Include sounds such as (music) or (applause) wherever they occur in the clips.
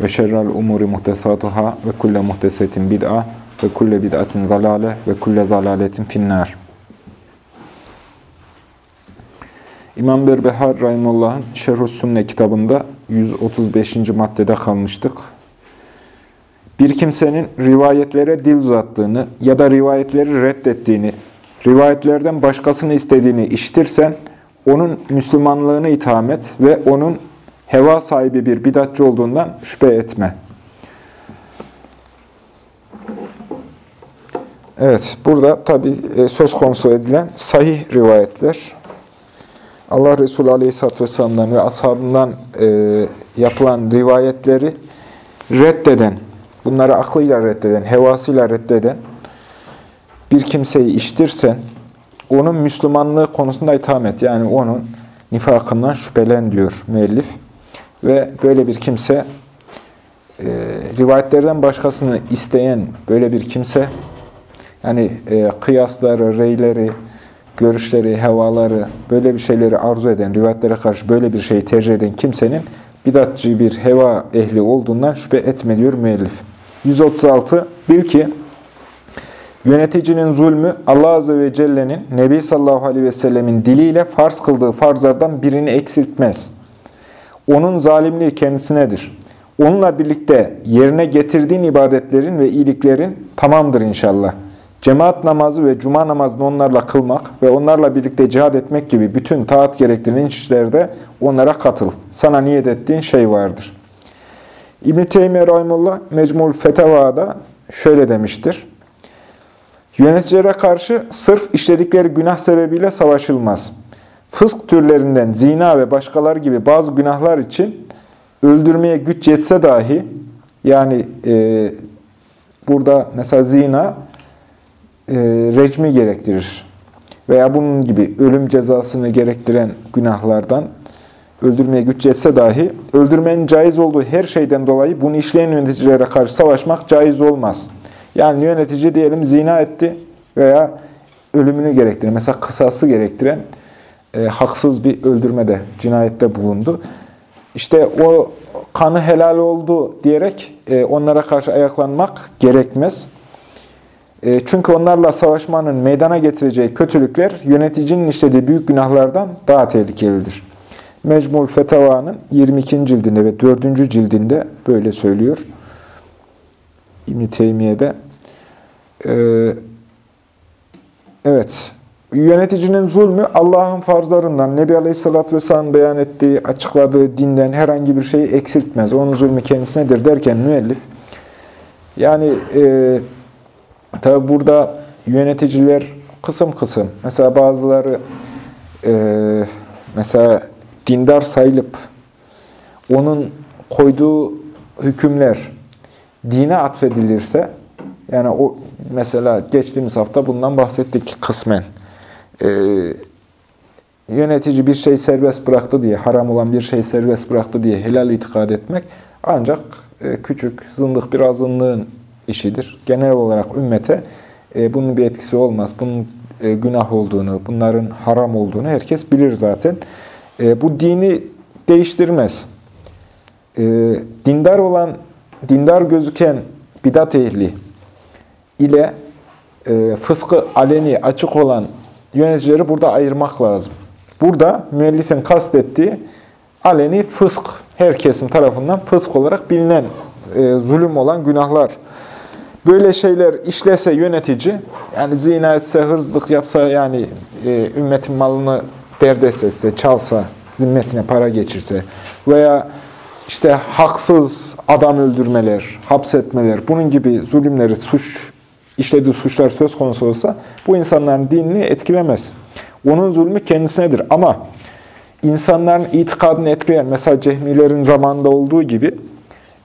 ve şerrel umuri muhtesatuhâ ve kulle muhtesetin bid'a ve kulle bid'atin zalale ve kulle zalaletin finnâr. İmam Berbehar Rahimullah'ın Şerh-ü Sünne kitabında 135. maddede kalmıştık. Bir kimsenin rivayetlere dil uzattığını ya da rivayetleri reddettiğini, rivayetlerden başkasını istediğini işitirsen, onun Müslümanlığını itham et ve onun heva sahibi bir bidatçı olduğundan şüphe etme. Evet, burada tabi e, söz konusu edilen sahih rivayetler, Allah Resulü Aleyhisselatü Vesselam'dan ve ashabından e, yapılan rivayetleri reddeden, bunları aklıyla reddeden, hevasıyla reddeden bir kimseyi iştirsen, onun Müslümanlığı konusunda itham et. Yani onun nifakından şüphelen diyor müellif. Ve böyle bir kimse, e, rivayetlerden başkasını isteyen böyle bir kimse, yani e, kıyasları, reyleri, görüşleri, hevaları, böyle bir şeyleri arzu eden, rivayetlere karşı böyle bir şeyi tercih eden kimsenin bidatçı bir heva ehli olduğundan şüphe etme diyor müellif. 136. Bil ki, Yöneticinin zulmü Allah Azze ve Celle'nin Nebi sallallahu aleyhi ve sellemin diliyle farz kıldığı farzlardan birini eksiltmez. Onun zalimliği kendisinedir. Onunla birlikte yerine getirdiğin ibadetlerin ve iyiliklerin tamamdır inşallah. Cemaat namazı ve cuma namazını onlarla kılmak ve onlarla birlikte cihad etmek gibi bütün taat gerektiren işlerde onlara katıl. Sana niyet ettiğin şey vardır. İbn-i Teymiye Rahimullah Mecmul Feteva'da şöyle demiştir. Yöneticilere karşı sırf işledikleri günah sebebiyle savaşılmaz. Fısk türlerinden zina ve başkaları gibi bazı günahlar için öldürmeye güç yetse dahi, yani e, burada mesela zina e, recmi gerektirir. Veya bunun gibi ölüm cezasını gerektiren günahlardan öldürmeye güç yetse dahi, öldürmenin caiz olduğu her şeyden dolayı bunu işleyen yöneticilere karşı savaşmak caiz olmaz. Yani yönetici diyelim zina etti veya ölümünü gerektiren, mesela kısası gerektiren e, haksız bir öldürmede, cinayette bulundu. İşte o kanı helal oldu diyerek e, onlara karşı ayaklanmak gerekmez. E, çünkü onlarla savaşmanın meydana getireceği kötülükler yöneticinin işlediği büyük günahlardan daha tehlikelidir. Mecmul Fetava'nın 22. cildinde ve 4. cildinde böyle söylüyor. İbn-i Teymiye'de. Ee, evet, yöneticinin zulmü Allah'ın farzlarından, Nebi Aleyhisselatü Vesselam beyan ettiği, açıkladığı dinden herhangi bir şeyi eksiltmez. Onun zulmü kendisinedir derken müellif, yani e, tabi burada yöneticiler kısım kısım, mesela bazıları e, mesela dindar sayılıp onun koyduğu hükümler dine atfedilirse, yani o mesela geçtiğimiz hafta bundan bahsettik kısmen. Ee, yönetici bir şey serbest bıraktı diye, haram olan bir şey serbest bıraktı diye helal itikad etmek ancak e, küçük, zındık bir azınlığın işidir. Genel olarak ümmete e, bunun bir etkisi olmaz. Bunun e, günah olduğunu, bunların haram olduğunu herkes bilir zaten. E, bu dini değiştirmez. E, dindar olan, dindar gözüken bidat ehli ile e, fıskı aleni, açık olan yöneticileri burada ayırmak lazım. Burada müellifin kastettiği aleni fısk, her kesim tarafından fısk olarak bilinen e, zulüm olan günahlar. Böyle şeyler işlese yönetici, yani zina etse, hırzlık yapsa, yani e, ümmetin malını derdest etse, çalsa, zimmetine para geçirse veya işte haksız adam öldürmeler, hapsetmeler, bunun gibi zulümleri, suç, işlediği suçlar söz konusu olsa bu insanların dinini etkilemez. Onun zulmü kendisinedir. Ama insanların itikadını etkileyen, mesela cehmilerin zamanında olduğu gibi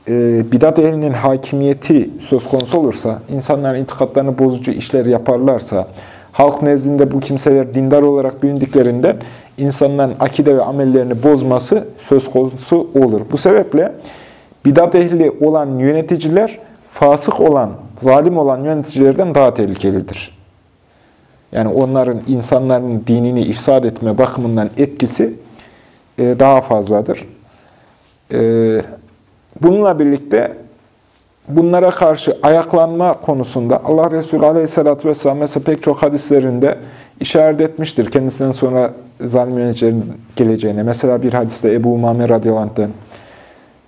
e, bidat ehlinin hakimiyeti söz konusu olursa, insanların itikatlarını bozucu işler yaparlarsa, halk nezdinde bu kimseler dindar olarak bilindiklerinde insanların akide ve amellerini bozması söz konusu olur. Bu sebeple bidat ehli olan yöneticiler, fasık olan, zalim olan yöneticilerden daha tehlikelidir. Yani onların insanların dinini ifsad etme bakımından etkisi e, daha fazladır. E, bununla birlikte bunlara karşı ayaklanma konusunda Allah Resulü Aleyhisselatü Vesselam mesela pek çok hadislerinde işaret etmiştir. Kendisinden sonra zalim yöneticilerin geleceğine. Mesela bir hadiste Ebu Umame radıyallahu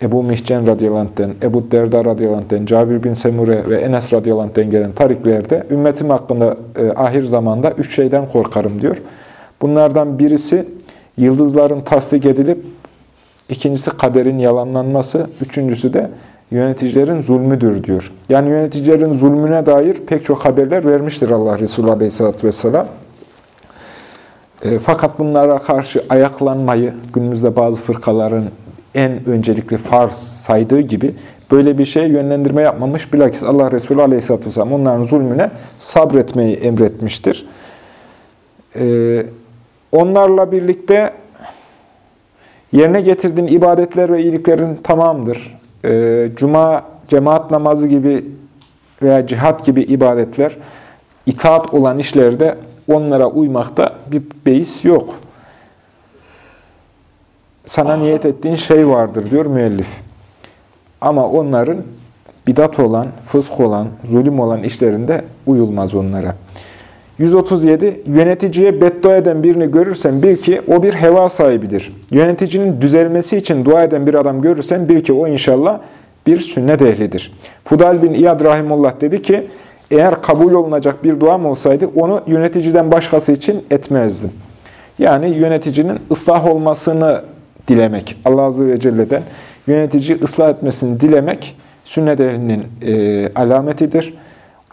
Ebu Mihcen radıyallahu Ebu Derda radıyallahu Cabir bin Semure ve Enes radıyallahu gelen tariklerde ümmetim hakkında e, ahir zamanda üç şeyden korkarım diyor. Bunlardan birisi yıldızların tasdik edilip, ikincisi kaderin yalanlanması, üçüncüsü de yöneticilerin zulmüdür diyor. Yani yöneticilerin zulmüne dair pek çok haberler vermiştir Allah Resulü Aleyhisselatü Vesselam. E, fakat bunlara karşı ayaklanmayı günümüzde bazı fırkaların en öncelikli farz saydığı gibi böyle bir şeye yönlendirme yapmamış. Bilakis Allah Resulü Aleyhisselatü Vesselam onların zulmüne sabretmeyi emretmiştir. Ee, onlarla birlikte yerine getirdiğin ibadetler ve iyiliklerin tamamdır. Ee, Cuma, cemaat namazı gibi veya cihat gibi ibadetler, itaat olan işlerde onlara uymakta bir beis yok sana niyet ettiğin şey vardır diyor müellif. Ama onların bidat olan, fısk olan, zulüm olan işlerinde uyulmaz onlara. 137. Yöneticiye beddua eden birini görürsen bil ki o bir heva sahibidir. Yöneticinin düzelmesi için dua eden bir adam görürsen bil ki o inşallah bir sünnet ehlidir. Fudal bin İyad Rahimullah dedi ki, eğer kabul olunacak bir duam olsaydı onu yöneticiden başkası için etmezdim. Yani yöneticinin ıslah olmasını dilemek. Allah Azze ve Celle'den yönetici ıslah etmesini dilemek sünnet ehlinin e, alametidir.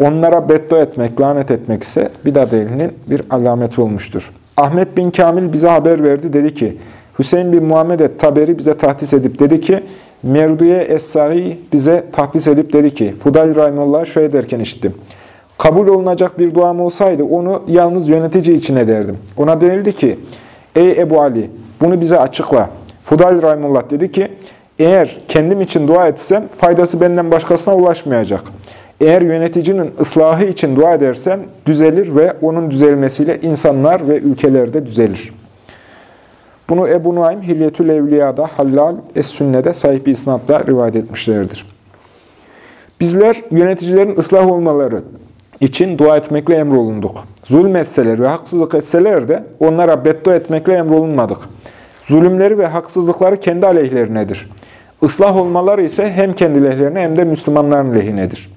Onlara beddua etmek, lanet etmek ise bidat ehlinin bir alameti olmuştur. Ahmet bin Kamil bize haber verdi. Dedi ki, Hüseyin bin Muhammed taberi bize tahdis edip dedi ki, Merduye Es-Sahi bize tahdis edip dedi ki, Fudayl Rahimullah şöyle derken işittim. Kabul olunacak bir duam olsaydı onu yalnız yönetici için ederdim. Ona denildi ki, ey Ebu Ali bunu bize açıkla. Fudayl Rahimullah dedi ki, eğer kendim için dua etsem faydası benden başkasına ulaşmayacak. Eğer yöneticinin ıslahı için dua edersem düzelir ve onun düzelmesiyle insanlar ve ülkeler de düzelir. Bunu Ebu Nuaym Hilyetül Evliya'da Hallal Es-Sünne'de sahip isnatla rivayet etmişlerdir. Bizler yöneticilerin ıslah olmaları için dua etmekle emrolunduk. Zulmetseler ve haksızlık etseler de onlara beddua etmekle emrolunmadık. Zulümleri ve haksızlıkları kendi aleyhlerinedir. Islah olmaları ise hem kendi lehlerine hem de Müslümanların lehinedir.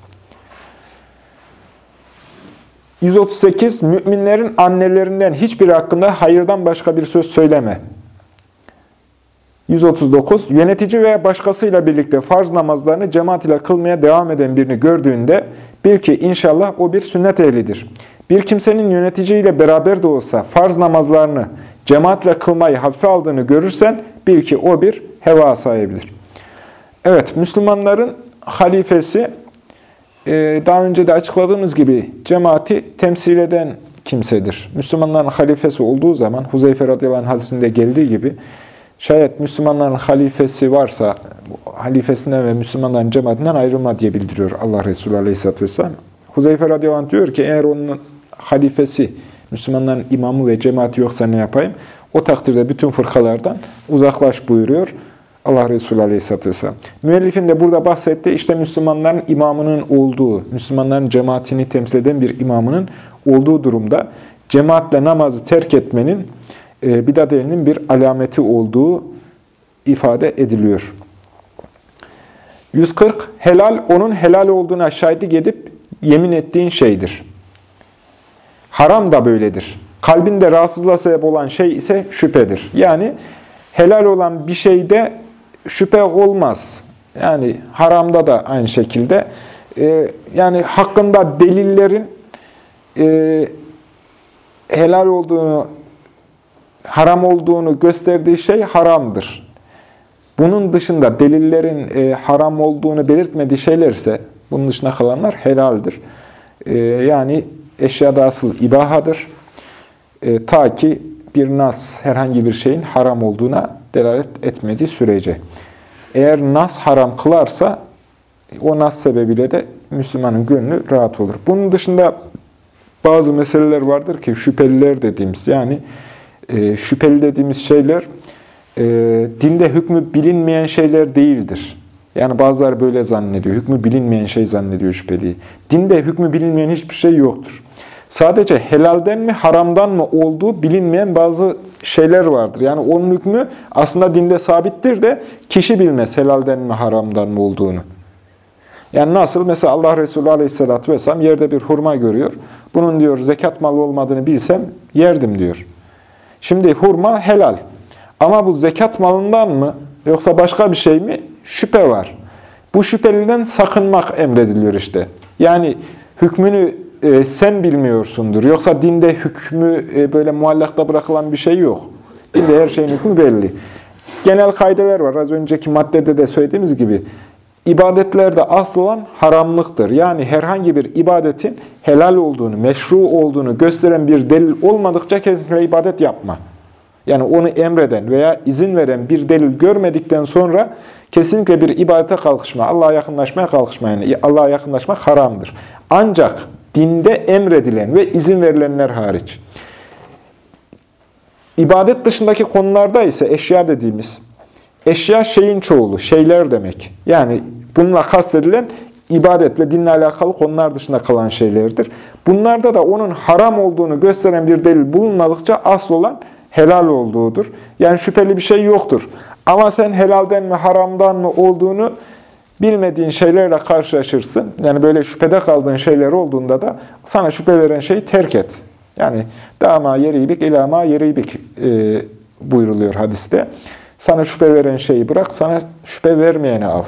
138. Müminlerin annelerinden hiçbir hakkında hayırdan başka bir söz söyleme. 139. Yönetici veya başkasıyla birlikte farz namazlarını cemaat ile kılmaya devam eden birini gördüğünde bil ki inşallah o bir sünnet ehlidir. Bir kimsenin yöneticiyle beraber de olsa farz namazlarını cemaatle kılmayı hafife aldığını görürsen bil ki o bir heva sahibidir. Evet, Müslümanların halifesi e, daha önce de açıkladığımız gibi cemaati temsil eden kimsedir. Müslümanların halifesi olduğu zaman Huzeyfe radıyallahu anh hadisinde geldiği gibi şayet Müslümanların halifesi varsa halifesinden ve Müslümanların cemaatinden ayrılma diye bildiriyor Allah Resulü aleyhisselatü vesselam. Huzeyfe radıyallahu diyor ki eğer onun halifesi Müslümanların imamı ve cemaati yoksa ne yapayım? O takdirde bütün fırkalardan uzaklaş buyuruyor Allah Resulü Aleyhisselatü Vesselam. Müellifin de burada bahsettiği işte Müslümanların imamının olduğu, Müslümanların cemaatini temsil eden bir imamının olduğu durumda cemaatle namazı terk etmenin e, bidat elinin bir alameti olduğu ifade ediliyor. 140. Helal, onun helal olduğuna şahitlik edip yemin ettiğin şeydir. Haram da böyledir. Kalbinde rahatsızlığa sebep olan şey ise şüphedir. Yani helal olan bir şeyde şüphe olmaz. Yani haramda da aynı şekilde. Ee, yani hakkında delillerin e, helal olduğunu, haram olduğunu gösterdiği şey haramdır. Bunun dışında delillerin e, haram olduğunu belirtmediği şeyler ise bunun dışında kalanlar helaldir. E, yani eşyada asıl ibahadır. E, ta ki bir nas herhangi bir şeyin haram olduğuna delalet etmediği sürece. Eğer nas haram kılarsa o nas sebebiyle de Müslümanın gönlü rahat olur. Bunun dışında bazı meseleler vardır ki şüpheliler dediğimiz yani e, şüpheli dediğimiz şeyler e, dinde hükmü bilinmeyen şeyler değildir. Yani bazıları böyle zannediyor. Hükmü bilinmeyen şey zannediyor şüpheliyi. Dinde hükmü bilinmeyen hiçbir şey yoktur. Sadece helalden mi haramdan mı olduğu bilinmeyen bazı şeyler vardır. Yani onun hükmü aslında dinde sabittir de kişi bilmez helalden mi haramdan mı olduğunu. Yani nasıl? Mesela Allah Resulü Aleyhisselatü Vesselam yerde bir hurma görüyor. Bunun diyor zekat malı olmadığını bilsem yerdim diyor. Şimdi hurma helal. Ama bu zekat malından mı yoksa başka bir şey mi? Şüphe var. Bu şüpheliden sakınmak emrediliyor işte. Yani hükmünü e, sen bilmiyorsundur. Yoksa dinde hükmü e, böyle muallakta bırakılan bir şey yok. Dinde her şeyin hükmü belli. Genel kaideler var. Az önceki maddede de söylediğimiz gibi ibadetlerde asıl olan haramlıktır. Yani herhangi bir ibadetin helal olduğunu, meşru olduğunu gösteren bir delil olmadıkça kesinlikle ibadet yapma. Yani onu emreden veya izin veren bir delil görmedikten sonra kesinlikle bir ibadete kalkışma, Allah'a yakınlaşmaya kalkışma. Yani Allah'a yakınlaşmak haramdır. Ancak dinde emredilen ve izin verilenler hariç. İbadet dışındaki konularda ise eşya dediğimiz, eşya şeyin çoğulu, şeyler demek. Yani bununla kastedilen ibadet ve dinle alakalı konular dışında kalan şeylerdir. Bunlarda da onun haram olduğunu gösteren bir delil bulunmadıkça asıl olan helal olduğudur. Yani şüpheli bir şey yoktur. Ama sen helalden mi haramdan mı olduğunu bilmediğin şeylerle karşılaşırsın. Yani böyle şüphede kaldığın şeyler olduğunda da sana şüphe veren şeyi terk et. Yani dama yeribik ilama yeribik e, buyruluyor hadiste. Sana şüphe veren şeyi bırak, sana şüphe vermeyeni al.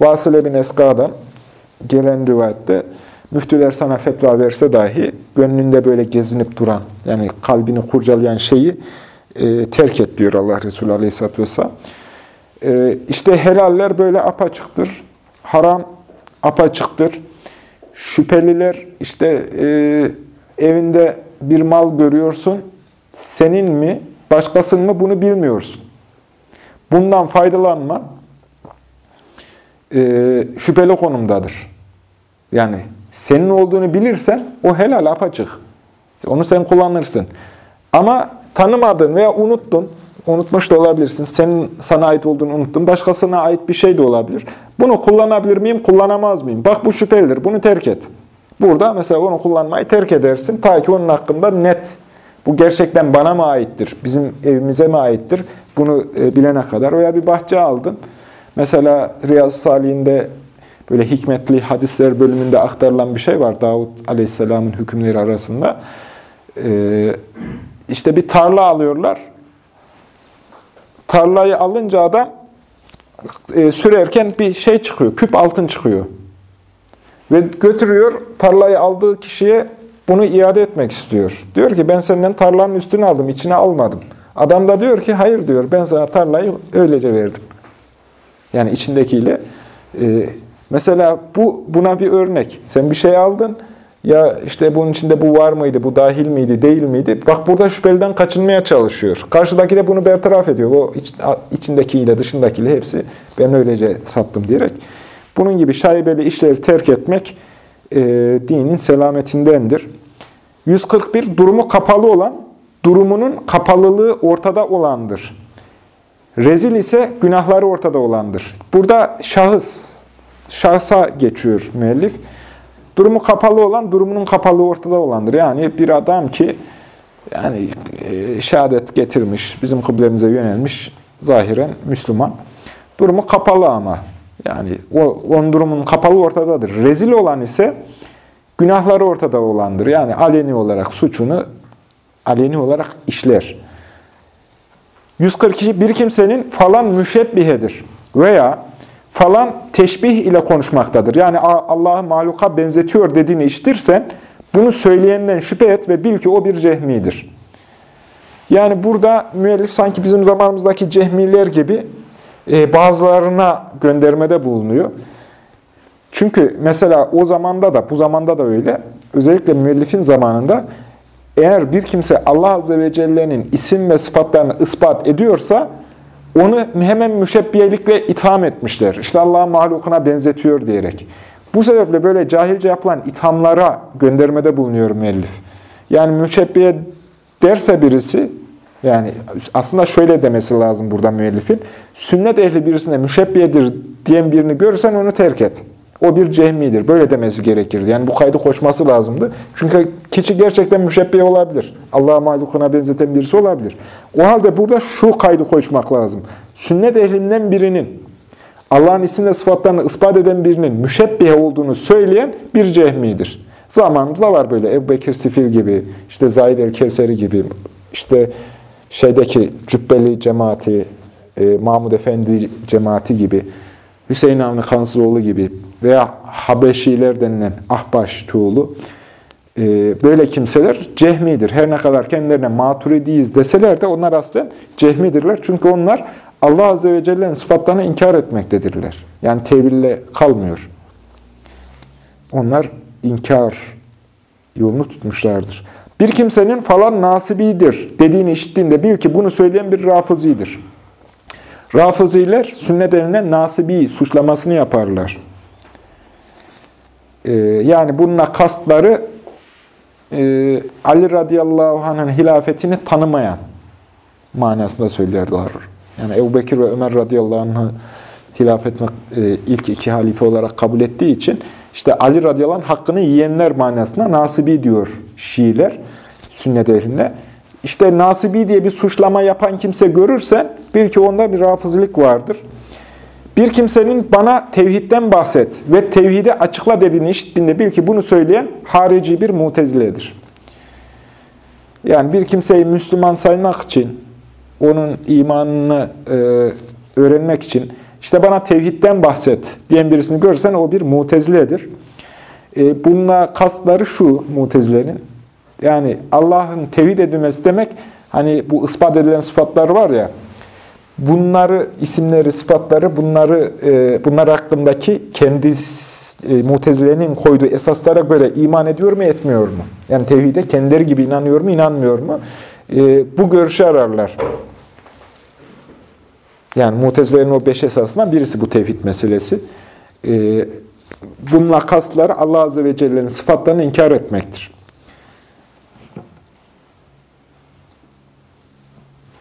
Vasile bin Eska'dan gelen rivayette müftüler sana fetva verse dahi gönlünde böyle gezinip duran, yani kalbini kurcalayan şeyi e, terk et diyor Allah Resulü Aleyhisselatü Vesselam. E, işte helaller böyle apaçıktır. Haram apaçıktır. Şüpheliler işte e, evinde bir mal görüyorsun. Senin mi, başkasının mı bunu bilmiyorsun. Bundan faydalanma e, şüpheli konumdadır. Yani senin olduğunu bilirsen o helal apaçık. Onu sen kullanırsın. Ama tanımadın veya unuttun, unutmuş da olabilirsin. Senin sana ait olduğunu unuttun. Başkasına ait bir şey de olabilir. Bunu kullanabilir miyim, kullanamaz mıyım? Bak bu şüphelidir, bunu terk et. Burada mesela onu kullanmayı terk edersin. Ta ki onun hakkında net, bu gerçekten bana mı aittir, bizim evimize mi aittir? Bunu e, bilene kadar. Veya bir bahçe aldın. Mesela Riyazu Salih'inde böyle hikmetli hadisler bölümünde aktarılan bir şey var. Davud Aleyhisselam'ın hükümleri arasında. Ee, işte bir tarla alıyorlar. Tarlayı alınca adam e, sürerken bir şey çıkıyor, küp altın çıkıyor. Ve götürüyor, tarlayı aldığı kişiye bunu iade etmek istiyor. Diyor ki ben senden tarlanın üstünü aldım, içine almadım. Adam da diyor ki hayır diyor, ben sana tarlayı öylece verdim. Yani içindekiyle. E, mesela bu buna bir örnek. Sen bir şey aldın, ya işte bunun içinde bu var mıydı, bu dahil miydi, değil miydi? Bak burada şüpheliden kaçınmaya çalışıyor. Karşıdaki de bunu bertaraf ediyor. O iç, içindekiyle dışındakiyle hepsi ben öylece sattım diyerek. Bunun gibi şaibeli işleri terk etmek e, dinin selametindendir. 141 durumu kapalı olan, durumunun kapalılığı ortada olandır. Rezil ise günahları ortada olandır. Burada şahıs, şahsa geçiyor müellif. Durumu kapalı olan, durumunun kapalı ortada olandır. Yani bir adam ki yani e, şehadet getirmiş, bizim kıblemize yönelmiş, zahiren Müslüman. Durumu kapalı ama. Yani o, onun durumun kapalı ortadadır. Rezil olan ise günahları ortada olandır. Yani aleni olarak suçunu aleni olarak işler. 142 bir kimsenin falan müşebbihedir veya falan teşbih ile konuşmaktadır. Yani Allah'ı mahluka benzetiyor dediğini işitirsen bunu söyleyenden şüphe et ve bil ki o bir cehmidir. Yani burada müellif sanki bizim zamanımızdaki cehmiler gibi e, bazılarına göndermede bulunuyor. Çünkü mesela o zamanda da, bu zamanda da öyle, özellikle müellifin zamanında eğer bir kimse Allah Azze ve Celle'nin isim ve sıfatlarını ispat ediyorsa, onu hemen müşebbiyelikle itham etmişler. İşte Allah'ın mahlukuna benzetiyor diyerek. Bu sebeple böyle cahilce yapılan ithamlara göndermede bulunuyor müellif. Yani müşebbiye derse birisi, yani aslında şöyle demesi lazım burada müellifin, sünnet ehli birisine müşebbiyedir diyen birini görürsen onu terk et. O bir cehmidir. Böyle demesi gerekirdi. Yani bu kaydı koşması lazımdı. Çünkü kişi gerçekten müşebbiye olabilir. Allah'a mahlukuna benzeten birisi olabilir. O halde burada şu kaydı koşmak lazım. Sünnet ehlinden birinin, Allah'ın isim ve sıfatlarını ispat eden birinin müşebbihe olduğunu söyleyen bir cehmidir. Zamanımızda var böyle Ebu Bekir Sifil gibi, işte Zahid el-Kevseri gibi, işte şeydeki Cübbeli cemaati, e, Mahmud Efendi cemaati gibi, Hüseyin Avni Kansızoğlu gibi veya Habeşiler denilen Ahbaş çoğulu e, böyle kimseler cehmidir. Her ne kadar kendilerine maturidiyiz deseler de onlar aslında cehmidirler. Çünkü onlar Allah Azze ve Celle'nin sıfatlarını inkar etmektedirler. Yani teville kalmıyor. Onlar inkar yolunu tutmuşlardır. Bir kimsenin falan nasibidir dediğini işittiğinde bil ki bunu söyleyen bir rafızidir. Rafıziler sünnet eline nasibi suçlamasını yaparlar. Ee, yani bununla kastları e, Ali radıyallahu anh'ın hilafetini tanımayan manasında söylerler. Yani Ebu Bekir ve Ömer radıyallahu anh'ı hilafetine e, ilk iki halife olarak kabul ettiği için işte Ali radıyallahu anh hakkını yiyenler manasında nasibi diyor Şiiler sünnet ehlinde. İşte nasibi diye bir suçlama yapan kimse görürsen bil ki onda bir rafızlık vardır. Bir kimsenin bana tevhidden bahset ve tevhidi açıkla dediğini işittiğinde bil ki bunu söyleyen harici bir muteziledir. Yani bir kimseyi Müslüman saymak için, onun imanını e, öğrenmek için, işte bana tevhidden bahset diyen birisini görürsen o bir muteziledir. E, bununla kastları şu mutezilerin, yani Allah'ın tevhid edilmesi demek, hani bu ispat edilen sıfatlar var ya, bunları, isimleri, sıfatları, bunları, e, bunlar hakkındaki kendi e, mutezilenin koyduğu esaslara göre iman ediyor mu, etmiyor mu? Yani tevhide kendileri gibi inanıyor mu, inanmıyor mu? E, bu görüşü ararlar. Yani mutezilerin o beş esasından birisi bu tevhid meselesi. E, bununla kastları Allah Azze ve Celle'nin sıfatlarını inkar etmektir.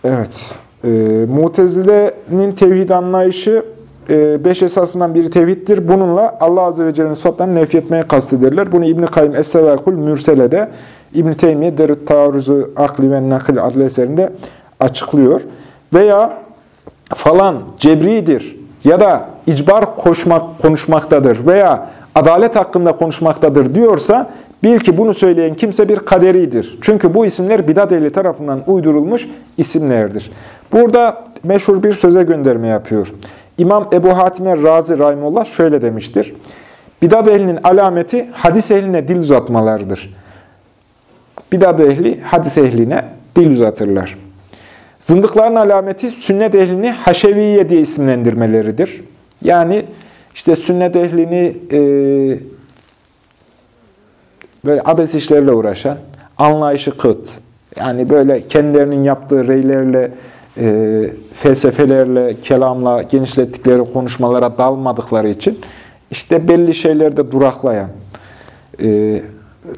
Evet. E, Mutezile'nin tevhid anlayışı e, beş esasından biri tevhiddir. Bununla Allah Azze ve Celle'nin sıfatlarını nefretmeye kastederler. Bunu İbn-i Kayyum Es-Sevakul Mürsele'de, İbn-i Teymiye Derut Taarruzu Akli ve Nakil adlı eserinde açıklıyor. Veya falan cebridir ya da icbar koşmak, konuşmaktadır veya adalet hakkında konuşmaktadır diyorsa bil ki bunu söyleyen kimse bir kaderidir. Çünkü bu isimler bidat ehli tarafından uydurulmuş isimlerdir. Burada meşhur bir söze gönderme yapıyor. İmam Ebu Hatime Razi Rahimullah şöyle demiştir. Bidat ehlinin alameti hadis ehline dil uzatmalarıdır. Bidat ehli hadis ehline dil uzatırlar. Zındıkların alameti sünnet ehlini haşeviye diye isimlendirmeleridir. Yani işte sünnet ehlini e, böyle abes işlerle uğraşan, anlayışı kıt, yani böyle kendilerinin yaptığı reylerle, e, felsefelerle, kelamla genişlettikleri konuşmalara dalmadıkları için işte belli şeylerde duraklayan, e,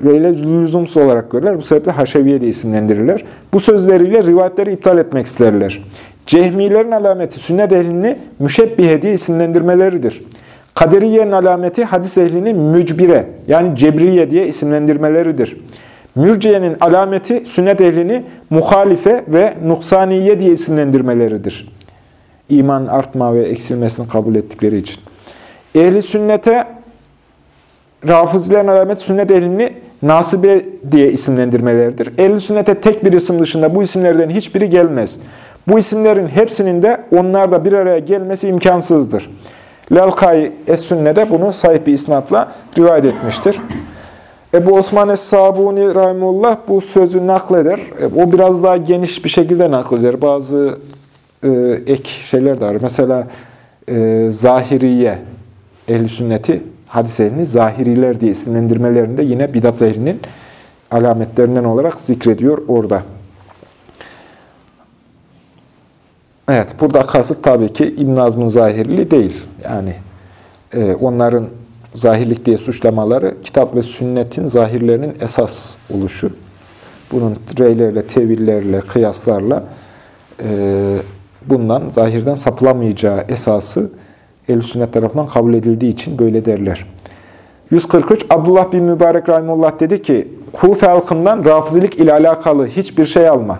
böyle lüzumsuz olarak görürler. Bu sebeple Haşeviye de isimlendirirler. Bu sözleriyle rivayetleri iptal etmek isterler. Cehmilerin alameti sünnet ehlini müşebbihe diye isimlendirmeleridir. Kaderiye'nin alameti hadis ehlini mücbire yani cebriye diye isimlendirmeleridir. Mürciye'nin alameti sünnet ehlini muhalife ve nuksaniye diye isimlendirmeleridir. İman artma ve eksilmesini kabul ettikleri için. Ehli sünnete Rafızilerin alameti sünnet ehlini nasibe diye isimlendirmeleridir. Ehli sünnete tek bir isim dışında bu isimlerden hiçbiri gelmez. Bu isimlerin hepsinin de onlarda bir araya gelmesi imkansızdır. Lalkai Es-Sünne'de bunu sahip bir isnatla rivayet etmiştir. Ebu Osman Es-Sabuni Rahimullah bu sözü nakleder. E, o biraz daha geniş bir şekilde nakleder. Bazı e, ek şeyler de var. Mesela e, zahiriye, ehl sünneti, hadis ehlini zahiriler diye isimlendirmelerinde yine bidat ehlinin alametlerinden olarak zikrediyor orada. Evet, burada kasıt tabii ki İbn Azm'ın zahirli değil. Yani e, onların zahirlik diye suçlamaları kitap ve sünnetin zahirlerinin esas oluşu. Bunun reylerle, tevillerle, kıyaslarla e, bundan zahirden sapılamayacağı esası el sünnet tarafından kabul edildiği için böyle derler. 143 Abdullah bin Mübarek Rahimullah dedi ki, Kufe halkından rafizilik ile alakalı hiçbir şey alma.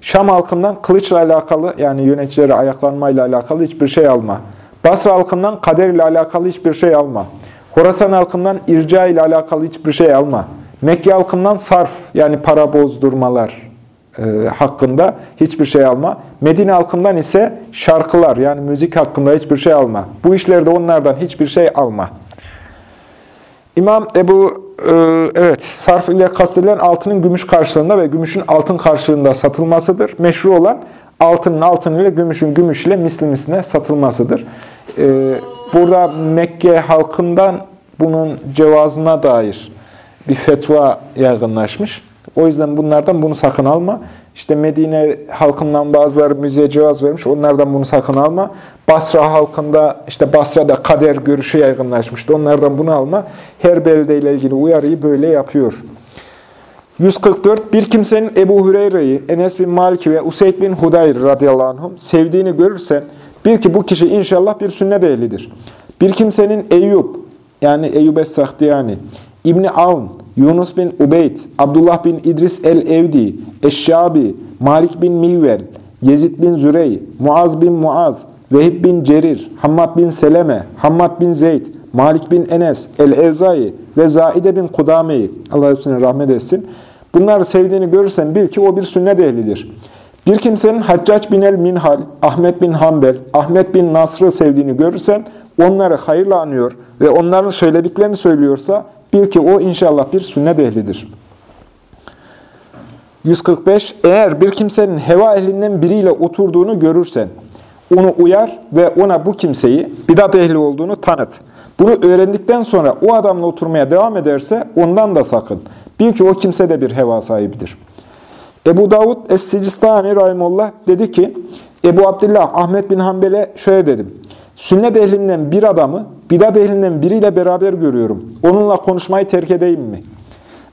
Şam halkından kılıçla alakalı yani yöneticilere ayaklanmayla alakalı hiçbir şey alma. Basra halkından kader ile alakalı hiçbir şey alma. Horasan halkından irca ile alakalı hiçbir şey alma. Mekke halkından sarf yani para bozdurmalar e, hakkında hiçbir şey alma. Medine halkından ise şarkılar yani müzik hakkında hiçbir şey alma. Bu işlerde onlardan hiçbir şey alma. İmam Ebu e, evet sarf ile kastedilen altının gümüş karşılığında ve gümüşün altın karşılığında satılmasıdır. Meşru olan altının altın ile gümüşün gümüş ile misli misline satılmasıdır. E, burada Mekke halkından bunun cevazına dair bir fetva yaygınlaşmış. O yüzden bunlardan bunu sakın alma. İşte Medine halkından bazıları müziğe cevaz vermiş. Onlardan bunu sakın alma. Basra halkında işte Basra'da kader görüşü yaygınlaşmıştı. Onlardan bunu alma. Her beldeyle ilgili uyarıyı böyle yapıyor. 144. Bir kimsenin Ebu Hüreyre'yi, Enes bin Malik ve Useyd bin Hudayr radıyallahu anhum sevdiğini görürsen bil ki bu kişi inşallah bir sünnet ehlidir. Bir kimsenin Eyüp, yani Eyüp Es-Sahtiyani, İbni Avn, Yunus bin Ubeyd, Abdullah bin İdris el-Evdi, Eşşabi, Malik bin Mihvel, Yezid bin Zürey, Muaz bin Muaz, Vehib bin Cerir, Hammad bin Seleme, Hammad bin Zeyd, Malik bin Enes, El-Evzai ve Zaide bin Kudame'yi, Allah hepsine rahmet etsin. Bunları sevdiğini görürsen bil ki o bir sünnet ehlidir. Bir kimsenin Haccac bin el-Minhal, Ahmet bin Hanbel, Ahmet bin Nasr'ı sevdiğini görürsen onları hayırla anıyor ve onların söylediklerini söylüyorsa bil ki o inşallah bir sünnet ehlidir. 145. Eğer bir kimsenin heva ehlinden biriyle oturduğunu görürsen, onu uyar ve ona bu kimseyi bidat ehli olduğunu tanıt. Bunu öğrendikten sonra o adamla oturmaya devam ederse ondan da sakın. Bil ki o kimse de bir heva sahibidir. Ebu Davud Es-Sicistani Rahimullah dedi ki, Ebu Abdullah Ahmet bin Hanbel'e şöyle dedim. Sünnet ehlinden bir adamı bidat ehlinden biriyle beraber görüyorum. Onunla konuşmayı terk edeyim mi?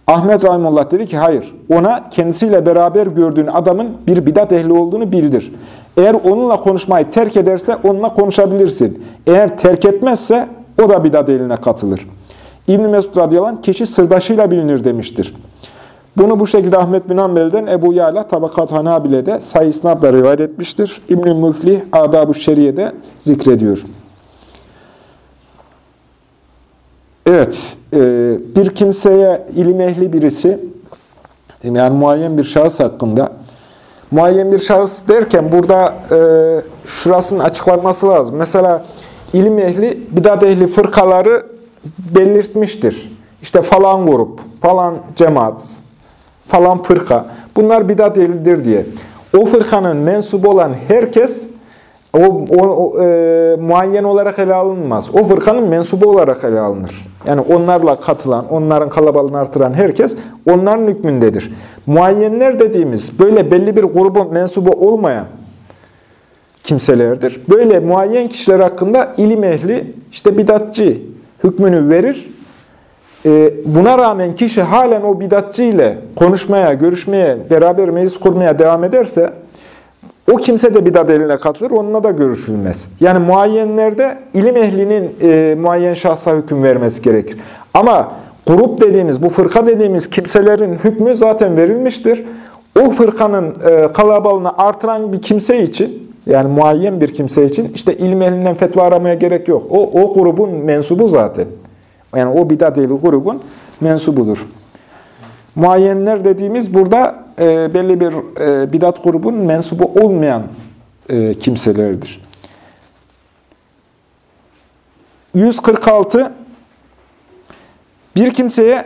Ahmet Rahimullah dedi ki hayır. Ona kendisiyle beraber gördüğün adamın bir bidat ehli olduğunu bildir. Eğer onunla konuşmayı terk ederse onunla konuşabilirsin. Eğer terk etmezse o da bidat ehline katılır. İbn-i Mesud radıyallahu kişi sırdaşıyla bilinir demiştir. Bunu bu şekilde Ahmet bin Hanbel'den Ebu Yala Tabakat Hanabile'de sayı isnadla rivayet etmiştir. İbn-i Müflih Adab-ı Şeriye'de zikrediyor. Evet, e, bir kimseye ilim ehli birisi, yani muayyen bir şahıs hakkında, muayyen bir şahıs derken burada e, şurasının açıklanması lazım. Mesela ilim ehli, bidat ehli fırkaları belirtmiştir. İşte falan grup, falan cemaat, falan fırka. Bunlar bidat ehlidir diye. O fırkanın mensubu olan herkes o, o e, muayyen olarak ele alınmaz. O fırkanın mensubu olarak ele alınır. Yani onlarla katılan, onların kalabalığını artıran herkes onların hükmündedir. Muayyenler dediğimiz böyle belli bir grubun mensubu olmayan kimselerdir. Böyle muayyen kişiler hakkında ilim ehli işte bidatçı hükmünü verir. E, buna rağmen kişi halen o bidatçı ile konuşmaya, görüşmeye, beraber meclis kurmaya devam ederse o kimse de bidat eline katılır, onunla da görüşülmez. Yani muayyenlerde ilim ehlinin e, muayyen şahsa hüküm vermesi gerekir. Ama grup dediğimiz, bu fırka dediğimiz kimselerin hükmü zaten verilmiştir. O fırkanın e, kalabalığını artıran bir kimse için, yani muayyen bir kimse için işte ilim ehlinden fetva aramaya gerek yok. O, o grubun mensubu zaten. Yani o bidat ehli grubun mensubudur. Muayyenler dediğimiz burada e, belli bir e, bidat grubun mensubu olmayan e, kimselerdir. 146 Bir kimseye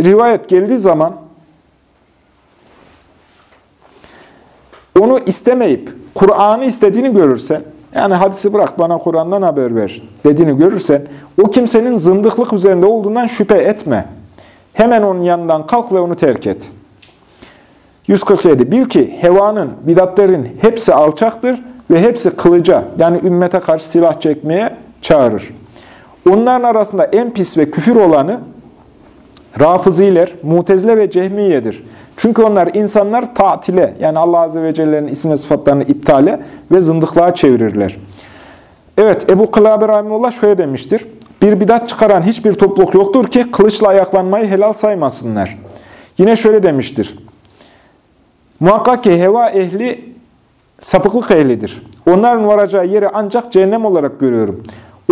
rivayet geldiği zaman onu istemeyip Kur'an'ı istediğini görürsen, yani hadisi bırak bana Kur'an'dan haber ver dediğini görürsen, o kimsenin zındıklık üzerinde olduğundan şüphe etme. Hemen onun yanından kalk ve onu terk et. 147. Bil ki hevanın, bidatlerin hepsi alçaktır ve hepsi kılıca, yani ümmete karşı silah çekmeye çağırır. Onların arasında en pis ve küfür olanı Rafıziler, Mutezile ve Cehmiye'dir. Çünkü onlar insanlar tatile, yani Allah Azze ve Celle'nin isim ve sıfatlarını iptale ve zındıklığa çevirirler. Evet, Ebu Kılabe Rahimullah şöyle demiştir. Bir bidat çıkaran hiçbir topluluk yoktur ki kılıçla ayaklanmayı helal saymasınlar. Yine şöyle demiştir. Muhakkak ki heva ehli sapıklık ehlidir. Onların varacağı yeri ancak cehennem olarak görüyorum.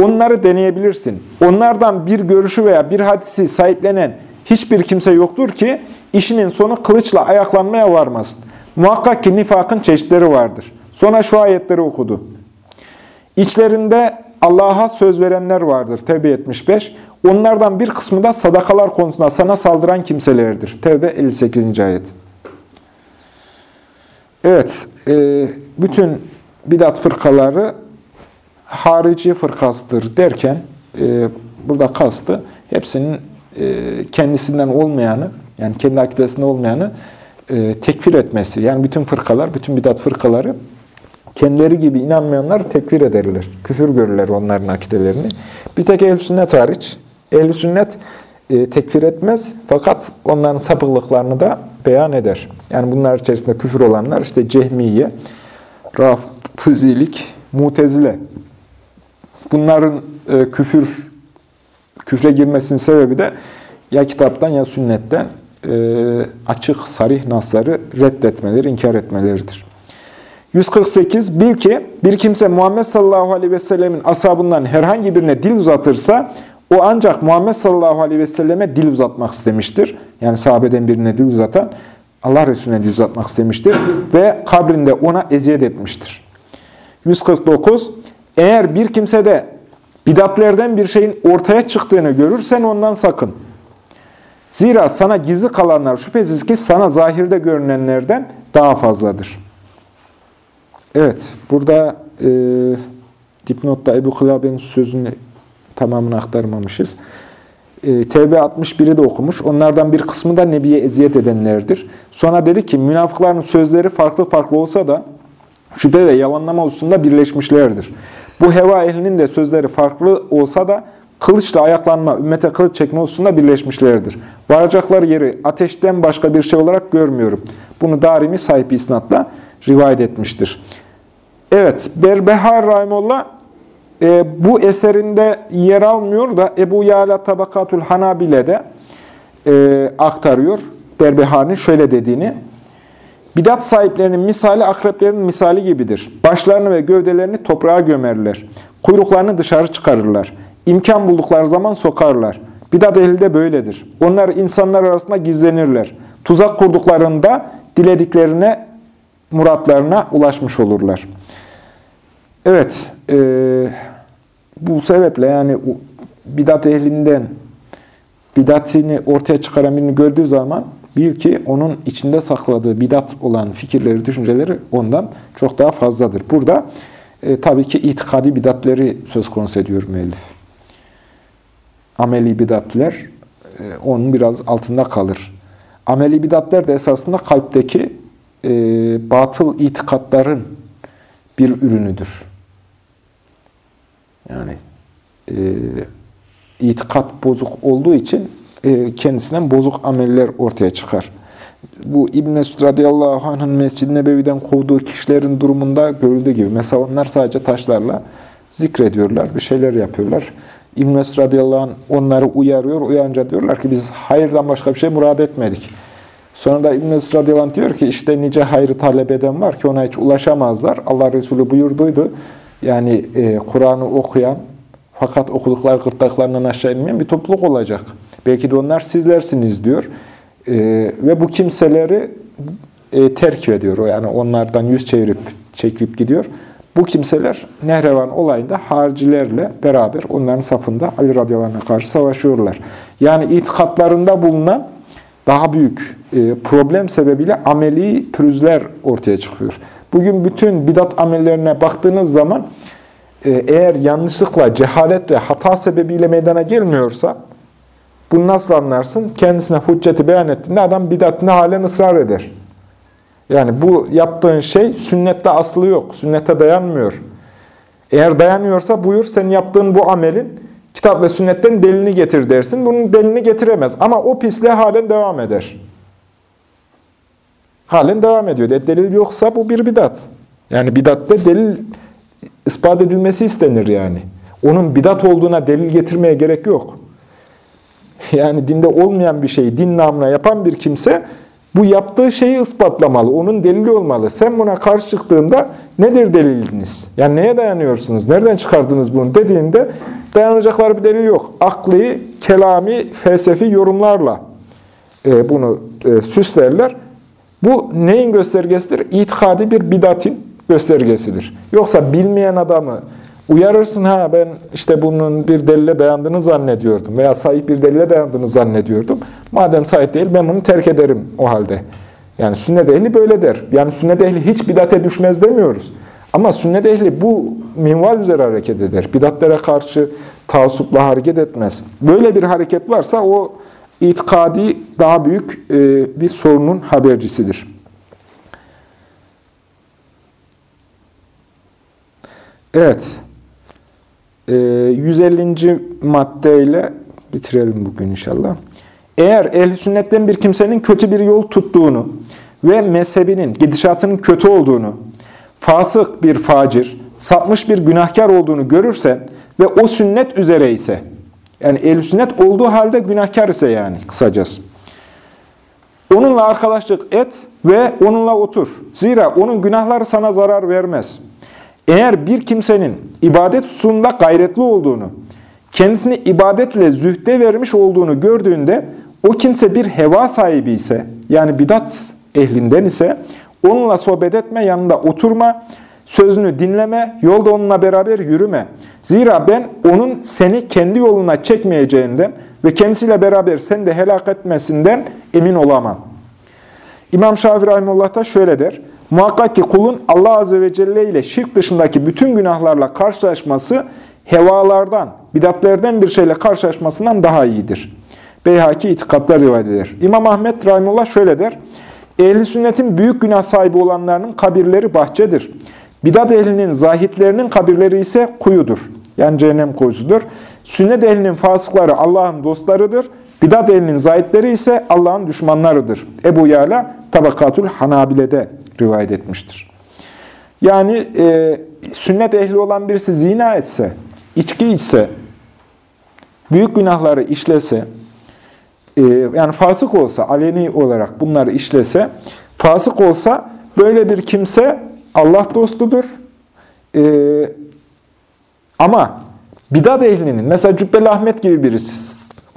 Onları deneyebilirsin. Onlardan bir görüşü veya bir hadisi sahiplenen hiçbir kimse yoktur ki işinin sonu kılıçla ayaklanmaya varmasın. Muhakkak ki nifakın çeşitleri vardır. Sonra şu ayetleri okudu. İçlerinde Allah'a söz verenler vardır. Tevbe 75. Onlardan bir kısmı da sadakalar konusunda sana saldıran kimselerdir. Tevbe 58. ayet. Evet, e, bütün bidat fırkaları harici fırkasıdır derken, e, burada kastı hepsinin kendisinden olmayanı, yani kendi akidesinde olmayanı tekfir etmesi. Yani bütün fırkalar, bütün bidat fırkaları kendileri gibi inanmayanlar tekfir ederler. Küfür görürler onların akidelerini. Bir tek ehl sünnet hariç. ehl sünnet e, tekfir etmez fakat onların sapıklıklarını da beyan eder. Yani bunlar içerisinde küfür olanlar işte Cehmiye, Rafizilik, Mutezile. Bunların e, küfür küfre girmesinin sebebi de ya kitaptan ya sünnetten e, açık, sarih nasları reddetmeleri, inkar etmeleridir. 148. Bil ki bir kimse Muhammed sallallahu aleyhi ve sellemin ashabından herhangi birine dil uzatırsa o ancak Muhammed sallallahu aleyhi ve selleme dil uzatmak istemiştir. Yani sahabeden birine dil uzatan Allah Resulüne dil uzatmak istemiştir. (coughs) ve kabrinde ona eziyet etmiştir. 149. Eğer bir kimse de bidatlerden bir şeyin ortaya çıktığını görürsen ondan sakın. Zira sana gizli kalanlar şüphesiz ki sana zahirde görünenlerden daha fazladır. Evet, burada e, dipnotta Ebu Kılabe'nin sözünü tamamını aktarmamışız. E, Tevbe 61'i de okumuş. Onlardan bir kısmı da Nebi'ye eziyet edenlerdir. Sonra dedi ki, münafıkların sözleri farklı farklı olsa da şüphe ve yalanlama hususunda birleşmişlerdir. Bu heva ehlinin de sözleri farklı olsa da kılıçla ayaklanma, ümmete kılıç çekme hususunda birleşmişlerdir. Varacakları yeri ateşten başka bir şey olarak görmüyorum. Bunu Darimi sahip isnatla rivayet etmiştir. Evet, Berbehar Rahimullah e, bu eserinde yer almıyor da Ebu Yala Tabakatul Hanabile'de e, aktarıyor. Berbehar'ın şöyle dediğini. Bidat sahiplerinin misali akreplerin misali gibidir. Başlarını ve gövdelerini toprağa gömerler. Kuyruklarını dışarı çıkarırlar. İmkan buldukları zaman sokarlar. Bidat ehli de böyledir. Onlar insanlar arasında gizlenirler. Tuzak kurduklarında dilediklerine, muratlarına ulaşmış olurlar. Evet, e, bu sebeple yani bidat ehlinden bidatini ortaya çıkaran birini gördüğü zaman bil ki onun içinde sakladığı bidat olan fikirleri, düşünceleri ondan çok daha fazladır. Burada e, tabii ki itikadi bidatleri söz konusu ediyor müellif. Ameli bidatler e, onun biraz altında kalır. Ameli bidatler de esasında kalpteki e, batıl itikatların bir ürünüdür. Yani e, itikat bozuk olduğu için kendisinden bozuk ameller ortaya çıkar. Bu İbn Mesud radıyallahu anh'ın Mescid-i Nebevi'den kovduğu kişilerin durumunda görüldüğü gibi. Mesela onlar sadece taşlarla zikrediyorlar, bir şeyler yapıyorlar. İbn Mesud radıyallahu anh onları uyarıyor. Uyarınca diyorlar ki biz hayırdan başka bir şey murad etmedik. Sonra da İbn Mesud radıyallahu anh diyor ki işte nice hayrı talep eden var ki ona hiç ulaşamazlar. Allah Resulü buyurduydu. Yani e, Kur'an'ı okuyan fakat okudukları gırtlaklarından aşağı inmeyen bir topluluk olacak. Belki de onlar sizlersiniz diyor. E, ve bu kimseleri e, terk ediyor. Yani onlardan yüz çevirip çekip gidiyor. Bu kimseler Nehrevan olayında haricilerle beraber onların safında Ali radıyallahu karşı savaşıyorlar. Yani itikatlarında bulunan daha büyük e, problem sebebiyle ameli pürüzler ortaya çıkıyor. Bu Bugün bütün bidat amellerine baktığınız zaman e, eğer yanlışlıkla, cehaletle, hata sebebiyle meydana gelmiyorsa bunu nasıl anlarsın? Kendisine hücceti beyan ettiğinde adam bidatine halen ısrar eder. Yani bu yaptığın şey sünnette aslı yok. Sünnete dayanmıyor. Eğer dayanıyorsa buyur sen yaptığın bu amelin kitap ve sünnetten delini getir dersin. Bunun delini getiremez. Ama o pisliğe halen devam eder. Halen devam ediyor. De, delil yoksa bu bir bidat. Yani bidatte delil ispat edilmesi istenir yani. Onun bidat olduğuna delil getirmeye gerek yok. (laughs) Yani dinde olmayan bir şeyi din namına yapan bir kimse bu yaptığı şeyi ispatlamalı. Onun delili olmalı. Sen buna karşı çıktığında nedir deliliniz? Yani neye dayanıyorsunuz? Nereden çıkardınız bunu dediğinde dayanacakları bir delil yok. Akli, kelami, felsefi yorumlarla e, bunu e, süslerler. Bu neyin göstergesidir? İtikadi bir bidatin göstergesidir. Yoksa bilmeyen adamı uyarırsın ha ben işte bunun bir delile dayandığını zannediyordum veya sahip bir delile dayandığını zannediyordum. Madem sahip değil ben bunu terk ederim o halde. Yani sünnet ehli böyle der. Yani sünnet ehli hiç bidate düşmez demiyoruz. Ama sünnet ehli bu minval üzere hareket eder. Bidatlere karşı taassupla hareket etmez. Böyle bir hareket varsa o itikadi daha büyük e, bir sorunun habercisidir. Evet. 150. E, maddeyle bitirelim bugün inşallah. Eğer ehl sünnetten bir kimsenin kötü bir yol tuttuğunu ve mezhebinin, gidişatının kötü olduğunu, fasık bir facir, sapmış bir günahkar olduğunu görürsen ve o sünnet üzere ise, yani ehl sünnet olduğu halde günahkar ise yani kısacası. Onunla arkadaşlık et ve onunla otur. Zira onun günahları sana zarar vermez. Eğer bir kimsenin ibadet hususunda gayretli olduğunu, kendisini ibadetle zühde vermiş olduğunu gördüğünde o kimse bir heva sahibi ise, yani bidat ehlinden ise onunla sohbet etme, yanında oturma, sözünü dinleme, yolda onunla beraber yürüme. Zira ben onun seni kendi yoluna çekmeyeceğinden ve kendisiyle beraber seni de helak etmesinden emin olamam. İmam Şafir Rahimullah da şöyle der. Muhakkak ki kulun Allah Azze ve Celle ile şirk dışındaki bütün günahlarla karşılaşması hevalardan, bidatlerden bir şeyle karşılaşmasından daha iyidir. Beyhaki itikatlar rivayet eder. İmam Ahmet Rahimullah şöyle der. Ehli sünnetin büyük günah sahibi olanlarının kabirleri bahçedir. Bidat ehlinin zahitlerinin kabirleri ise kuyudur. Yani cehennem kuyusudur. Sünnet ehlinin fasıkları Allah'ın dostlarıdır. Bidat ehlinin zahitleri ise Allah'ın düşmanlarıdır. Ebu Yala Tabakatul Hanabile'de rivayet etmiştir. Yani e, sünnet ehli olan birisi zina etse, içki içse, büyük günahları işlese, e, yani fasık olsa, aleni olarak bunları işlese, fasık olsa böyle bir kimse Allah dostudur. E, ama bidat ehlinin, mesela Cübbeli Ahmet gibi birisi,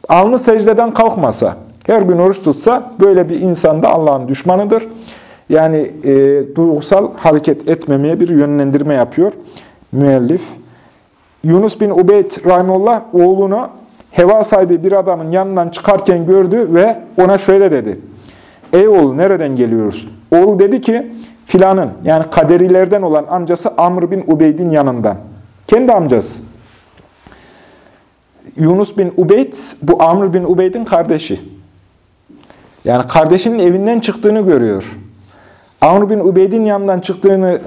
alnı secdeden kalkmasa, her gün oruç tutsa, böyle bir insan da Allah'ın düşmanıdır. Yani e, duygusal hareket etmemeye bir yönlendirme yapıyor müellif. Yunus bin Ubeyd Rahimullah oğlunu heva sahibi bir adamın yanından çıkarken gördü ve ona şöyle dedi. Ey oğul nereden geliyorsun? Oğul dedi ki filanın yani kaderilerden olan amcası Amr bin Ubeyd'in yanından. Kendi amcası. Yunus bin Ubeyd bu Amr bin Ubeyd'in kardeşi. Yani kardeşinin evinden çıktığını görüyor. Amr bin Ubeyd'in yanından çıktığını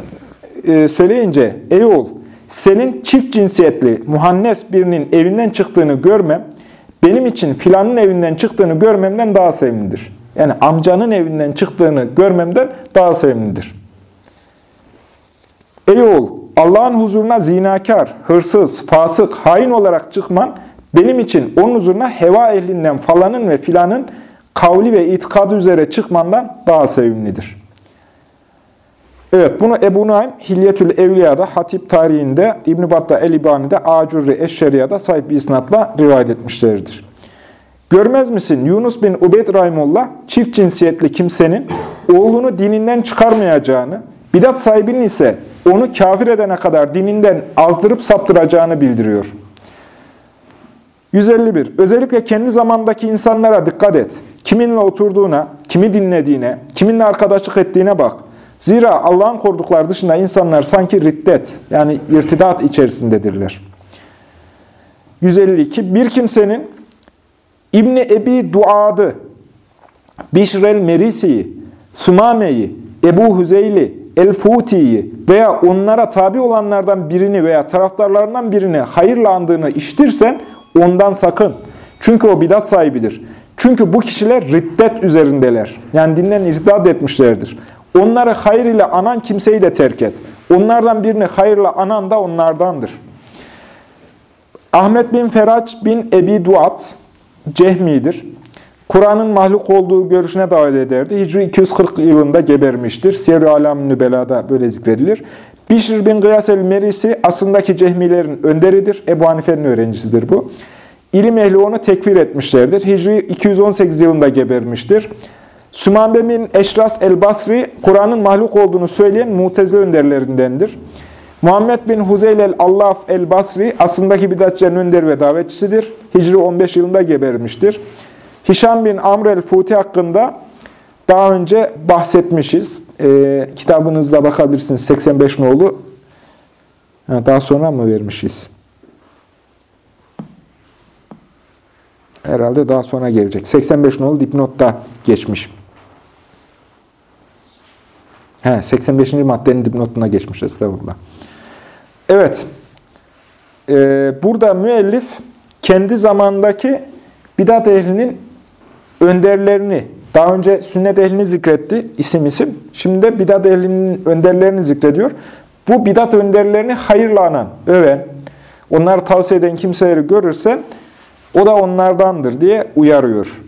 e, söyleyince, ey oğul senin çift cinsiyetli muhannes birinin evinden çıktığını görmem, benim için filanın evinden çıktığını görmemden daha sevimlidir. Yani amcanın evinden çıktığını görmemden daha sevimlidir. Ey oğul, Allah'ın huzuruna zinakar, hırsız, fasık, hain olarak çıkman, benim için onun huzuruna heva ehlinden falanın ve filanın kavli ve itikadı üzere çıkmandan daha sevimlidir.'' Evet, bunu Ebu Naim Hilyetül Evliya'da, Hatip tarihinde, İbn-i Battah El-İbani'de, Acurri Eşşeriya'da sahip bir isnatla rivayet etmişlerdir. Görmez misin Yunus bin Ubeyd Rahimullah, çift cinsiyetli kimsenin oğlunu dininden çıkarmayacağını, bidat sahibinin ise onu kafir edene kadar dininden azdırıp saptıracağını bildiriyor. 151. Özellikle kendi zamandaki insanlara dikkat et. Kiminle oturduğuna, kimi dinlediğine, kiminle arkadaşlık ettiğine bak. Zira Allah'ın korudukları dışında insanlar sanki riddet, yani irtidat içerisindedirler. 152. Bir kimsenin İbni Ebi Duad'ı, Bişrel Merisi'yi, Sumame'yi, Ebu Hüzeyli, El-Futi'yi veya onlara tabi olanlardan birini veya taraftarlarından birini hayırla andığını iştirsen ondan sakın. Çünkü o bidat sahibidir. Çünkü bu kişiler riddet üzerindeler. Yani dinden irtidat etmişlerdir. Onları hayır ile anan kimseyi de terk et. Onlardan birini hayırla anan da onlardandır. Ahmet bin Feraç bin Ebi Duat, Cehmi'dir. Kur'an'ın mahluk olduğu görüşüne davet ederdi. Hicri 240 yılında gebermiştir. Siyer-i Alam Nübela'da böyle zikredilir. Bişir bin Gıyas el-Merisi aslındaki cehmilerin önderidir. Ebu Hanife'nin öğrencisidir bu. İlim ehli onu tekfir etmişlerdir. Hicri 218 yılında gebermiştir. Sümambe bin Eşras el-Basri, Kur'an'ın mahluk olduğunu söyleyen mutezile önderlerindendir. Muhammed bin Huzeyl el-Allaf el-Basri, aslındaki bidatçıların önder ve davetçisidir. Hicri 15 yılında gebermiştir. Hişam bin Amr el-Futi hakkında daha önce bahsetmişiz. E, kitabınızda bakabilirsiniz 85 nolu. Ha, daha sonra mı vermişiz? Herhalde daha sonra gelecek. 85 nolu dipnotta geçmiş. He, 85. maddenin dipnotuna geçmiş estağfurullah. Evet. Ee, burada müellif kendi zamandaki bidat ehlinin önderlerini, daha önce sünnet ehlini zikretti, isim isim. Şimdi de bidat ehlinin önderlerini zikrediyor. Bu bidat önderlerini hayırla anan, öven, onları tavsiye eden kimseleri görürsen o da onlardandır diye uyarıyor.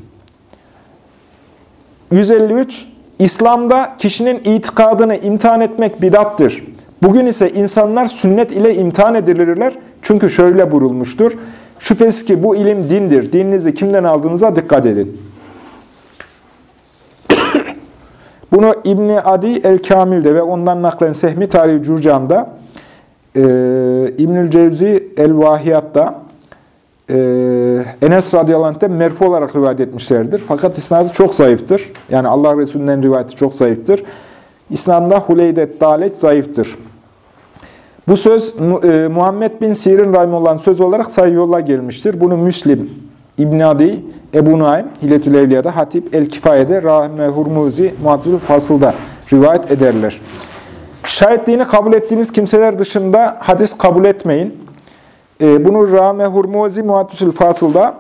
153. İslam'da kişinin itikadını imtihan etmek bidattır. Bugün ise insanlar sünnet ile imtihan edilirler. Çünkü şöyle burulmuştur. Şüphesiz ki bu ilim dindir. Dininizi kimden aldığınıza dikkat edin. (coughs) Bunu İbni Adi el-Kamil'de ve ondan naklen Sehmi Tarihi Curcan'da, e, İbnül Cevzi el-Vahiyat'ta, e, Enes radıyallahu merfu olarak rivayet etmişlerdir. Fakat isnadı çok zayıftır. Yani Allah Resulü'nden rivayeti çok zayıftır. İsnadında Huleydet Dalet zayıftır. Bu söz e, Muhammed bin Sirin Rahim olan söz olarak sayı yolla gelmiştir. Bunu Müslim, İbn Adi, Ebu Nuaym, Hiletül Evliya'da, Hatip El-Kifaye'de, Rahme Hurmuzi, Muhaddül Fasıl'da rivayet ederler. Şahitliğini kabul ettiğiniz kimseler dışında hadis kabul etmeyin. E, bunu Rahme Hurmuzi, Muhaddül Fasıl'da,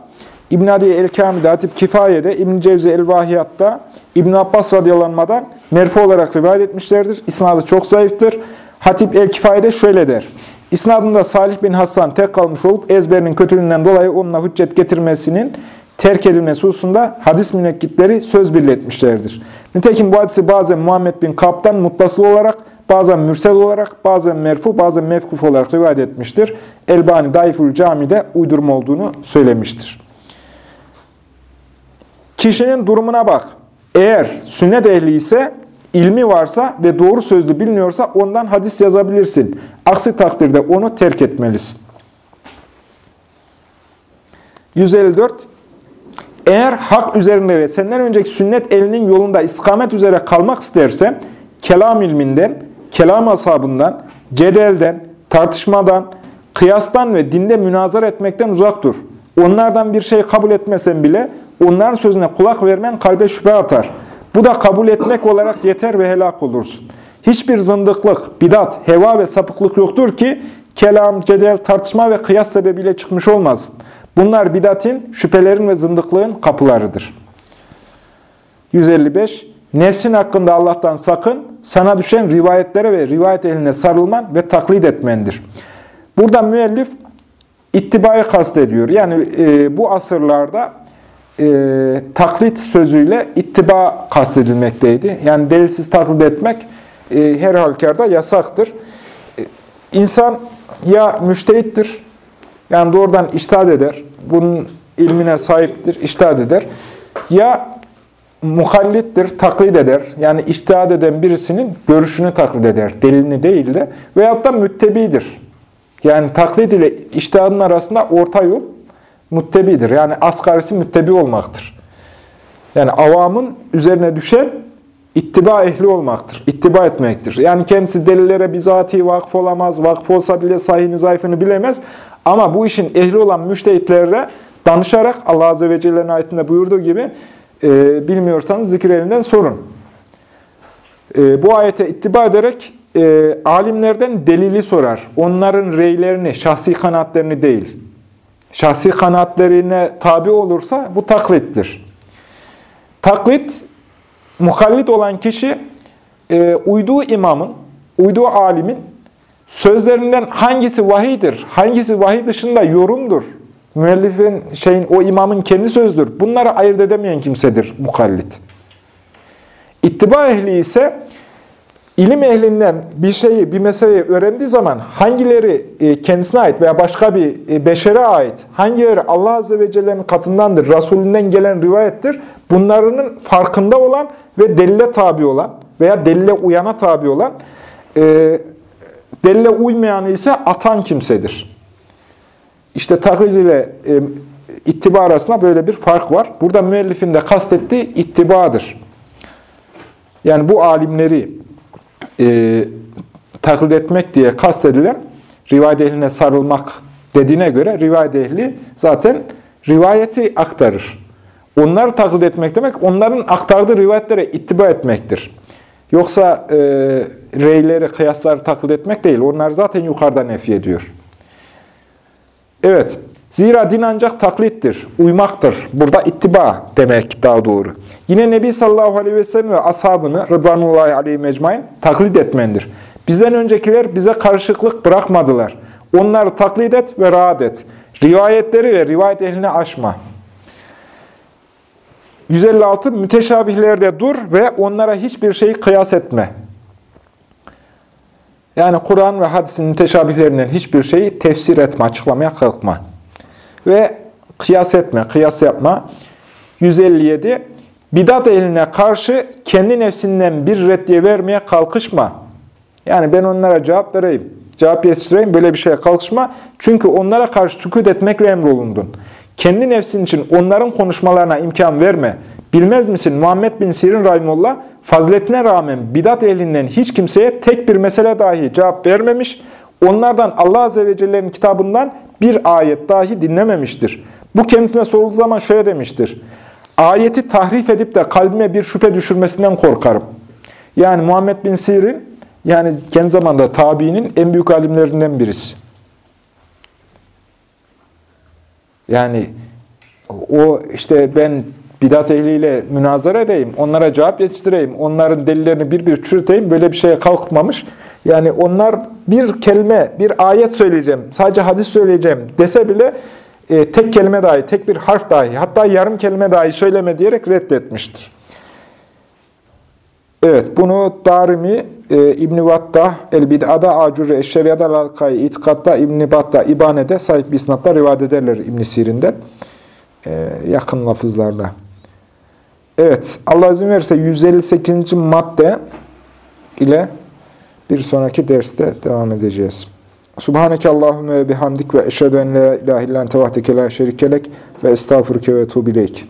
İbn Adi El-Kami'de, Hatip Kifaye'de, İbn Cevzi El-Vahiyat'ta, İbn Abbas radıyallahu merfu olarak rivayet etmişlerdir. İsnadı çok zayıftır. Hatip el-Kifaye'de şöyle der. İsnadında Salih bin Hasan tek kalmış olup ezberinin kötülüğünden dolayı onunla hüccet getirmesinin terk edilmesi hususunda hadis münekkitleri söz birletmişlerdir. Nitekim bu hadisi bazen Muhammed bin Kap'tan muttasıl olarak, bazen mürsel olarak, bazen merfu, bazen mevkuf olarak rivayet etmiştir. Elbani Daifül Cami'de uydurma olduğunu söylemiştir. Kişinin durumuna bak. Eğer sünnet ehli ise ilmi varsa ve doğru sözlü biliniyorsa ondan hadis yazabilirsin. Aksi takdirde onu terk etmelisin. 154. Eğer hak üzerinde ve senden önceki sünnet elinin yolunda istikamet üzere kalmak istersen, kelam ilminden, kelam ashabından, cedelden, tartışmadan, kıyastan ve dinde münazar etmekten uzak dur. Onlardan bir şey kabul etmesen bile onların sözüne kulak vermen kalbe şüphe atar. Bu da kabul etmek olarak yeter ve helak olursun. Hiçbir zındıklık, bidat, heva ve sapıklık yoktur ki kelam, cedel, tartışma ve kıyas sebebiyle çıkmış olmasın. Bunlar bidatin, şüphelerin ve zındıklığın kapılarıdır. 155. Nefsin hakkında Allah'tan sakın, sana düşen rivayetlere ve rivayet eline sarılman ve taklit etmendir. Burada müellif ittibayı kastediyor. Yani e, bu asırlarda e, taklit sözüyle ittiba kastedilmekteydi. Yani delilsiz taklit etmek e, her halükarda yasaktır. E, insan ya müştehittir, yani doğrudan iştahat eder, bunun ilmine sahiptir, iştahat eder. Ya mukallittir, taklit eder. Yani iştihad eden birisinin görüşünü taklit eder, delilini değil de. Veyahut da müttebidir. Yani taklit ile iştihadın arasında orta yol muttebidir. Yani asgarisi müttebi olmaktır. Yani avamın üzerine düşen ittiba ehli olmaktır. İttiba etmektir. Yani kendisi delillere bizatihi vakıf olamaz. Vakıf olsa bile sahihini zayıfını bilemez. Ama bu işin ehli olan müştehitlere danışarak Allah Azze ve Celle'nin ayetinde buyurduğu gibi e, bilmiyorsanız zikir elinden sorun. E, bu ayete ittiba ederek e, alimlerden delili sorar. Onların reylerini, şahsi kanaatlerini değil. Şahsi kanaatlerine tabi olursa bu taklittir. Taklit, muhallit olan kişi e, uyduğu imamın, uyduğu alimin sözlerinden hangisi vahidir, hangisi vahiy dışında yorumdur, müellifin, şeyin, o imamın kendi sözdür. Bunları ayırt edemeyen kimsedir muhallit. İttiba ehli ise ilim ehlinden bir şeyi, bir meseleyi öğrendiği zaman hangileri e, kendisine ait veya başka bir e, beşere ait, hangileri Allah Azze ve Celle'nin katındandır, Resulünden gelen rivayettir, bunların farkında olan ve delile tabi olan veya delile uyana tabi olan, e, delile uymayanı ise atan kimsedir. İşte taklit ile e, ittiba arasında böyle bir fark var. Burada müellifin de kastettiği ittibadır. Yani bu alimleri e, taklit etmek diye kastedilen rivayet ehline sarılmak dediğine göre rivayet ehli zaten rivayeti aktarır. Onları taklit etmek demek, onların aktardığı rivayetlere ittiba etmektir. Yoksa e, reyleri, kıyasları taklit etmek değil. Onlar zaten yukarıdan nefi ediyor. Evet, zira din ancak taklittir, uymaktır. Burada ittiba demek daha doğru. Yine Nebi sallallahu aleyhi ve sellem ve ashabını Rıdvanullahi aleyhi mecmain taklit etmendir. Bizden öncekiler bize karışıklık bırakmadılar. Onları taklit et ve rahat et. Rivayetleri ve rivayet ehline aşma. 156 müteşabihlerde dur ve onlara hiçbir şeyi kıyas etme. Yani Kur'an ve hadisin müteşabihlerinden hiçbir şeyi tefsir etme, açıklamaya kalkma. Ve kıyas etme, kıyas yapma. 157. Bidat eline karşı kendi nefsinden bir reddiye vermeye kalkışma. Yani ben onlara cevap vereyim, cevap yetiştireyim, böyle bir şeye kalkışma. Çünkü onlara karşı sükut etmekle emrolundun. Kendi nefsin için onların konuşmalarına imkan verme. Bilmez misin Muhammed bin Sirin Rahimullah faziletine rağmen bidat ehlinden hiç kimseye tek bir mesele dahi cevap vermemiş. Onlardan Allah Azze ve Celle'nin kitabından bir ayet dahi dinlememiştir. Bu kendisine sorulduğu zaman şöyle demiştir. Ayeti tahrif edip de kalbime bir şüphe düşürmesinden korkarım. Yani Muhammed bin Sirin, yani kendi zamanda tabiinin en büyük alimlerinden birisi. Yani o işte ben bidat ehliyle münazara edeyim, onlara cevap yetiştireyim, onların delillerini bir bir çürüteyim, böyle bir şeye kalkmamış. Yani onlar bir kelime, bir ayet söyleyeceğim, sadece hadis söyleyeceğim dese bile e, tek kelime dahi, tek bir harf dahi, hatta yarım kelime dahi söyleme diyerek reddetmiştir. Evet, bunu Darimi, e, İbn-i Vatta, El-Bid'ada, Acurre, Eşşeriyada, Lalkai, İtikad'da, İbn-i Batta, İbane'de sahip bir isnatla rivayet ederler İbn-i Sirin'den. E, yakın lafızlarla. Evet, Allah izin verirse 158. madde ile bir sonraki derste devam edeceğiz. Subhaneke Allahümme bihamdik ve eşhedü en la ilahe illan tevahdeke la şerikelek ve estağfurke ve tuğbileyk.